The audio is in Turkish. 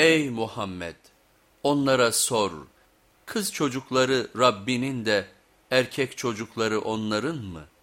Ey Muhammed! Onlara sor, kız çocukları Rabbinin de erkek çocukları onların mı?''